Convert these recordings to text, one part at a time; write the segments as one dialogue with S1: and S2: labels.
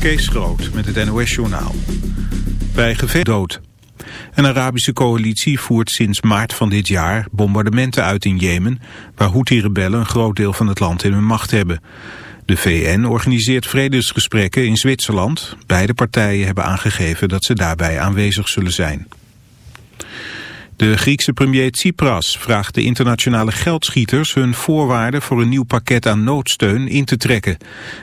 S1: Kees Groot met het NOS-journaal. Bij gevecht dood. Een Arabische coalitie voert sinds maart van dit jaar bombardementen uit in Jemen... waar Houthi-rebellen een groot deel van het land in hun macht hebben. De VN organiseert vredesgesprekken in Zwitserland. Beide partijen hebben aangegeven dat ze daarbij aanwezig zullen zijn. De Griekse premier Tsipras vraagt de internationale geldschieters hun voorwaarden voor een nieuw pakket aan noodsteun in te trekken.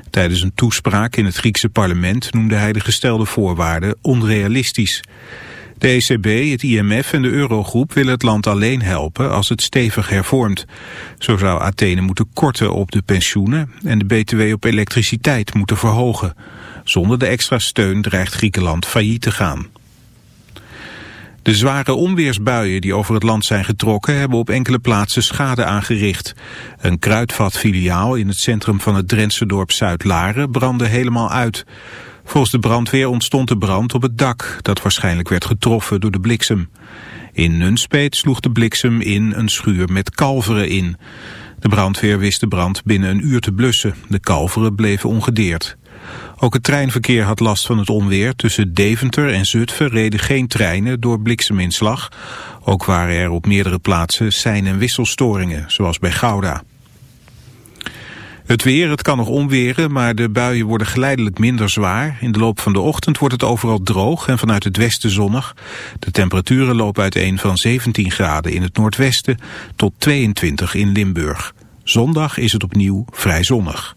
S1: Tijdens een toespraak in het Griekse parlement noemde hij de gestelde voorwaarden onrealistisch. De ECB, het IMF en de Eurogroep willen het land alleen helpen als het stevig hervormt. Zo zou Athene moeten korten op de pensioenen en de BTW op elektriciteit moeten verhogen. Zonder de extra steun dreigt Griekenland failliet te gaan. De zware onweersbuien die over het land zijn getrokken hebben op enkele plaatsen schade aangericht. Een kruidvatfiliaal in het centrum van het Drentse dorp Zuid-Laren brandde helemaal uit. Volgens de brandweer ontstond de brand op het dak, dat waarschijnlijk werd getroffen door de bliksem. In Nunspeet sloeg de bliksem in een schuur met kalveren in. De brandweer wist de brand binnen een uur te blussen. De kalveren bleven ongedeerd. Ook het treinverkeer had last van het onweer. Tussen Deventer en Zutphen reden geen treinen door blikseminslag. Ook waren er op meerdere plaatsen sein- en wisselstoringen, zoals bij Gouda. Het weer, het kan nog onweren, maar de buien worden geleidelijk minder zwaar. In de loop van de ochtend wordt het overal droog en vanuit het westen zonnig. De temperaturen lopen uiteen van 17 graden in het noordwesten tot 22 in Limburg. Zondag is het opnieuw vrij zonnig.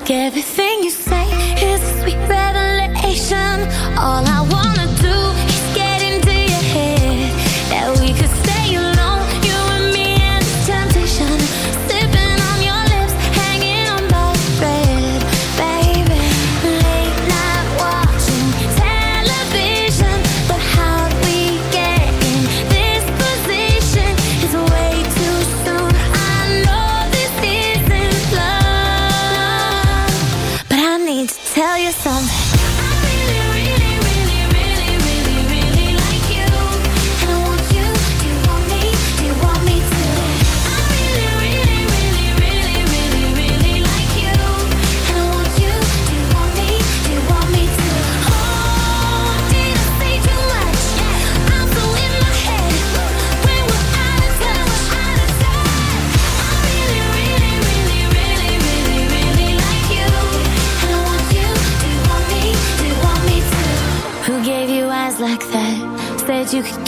S2: like everything you say is a sweet revelation. All I want.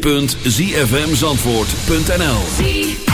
S3: www.zfmzandvoort.nl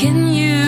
S4: sure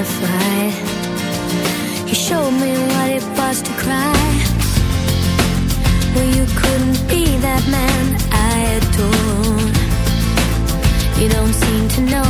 S2: Dignified. He showed me what it was to cry. Well, you couldn't be that man I adore. You don't seem to know,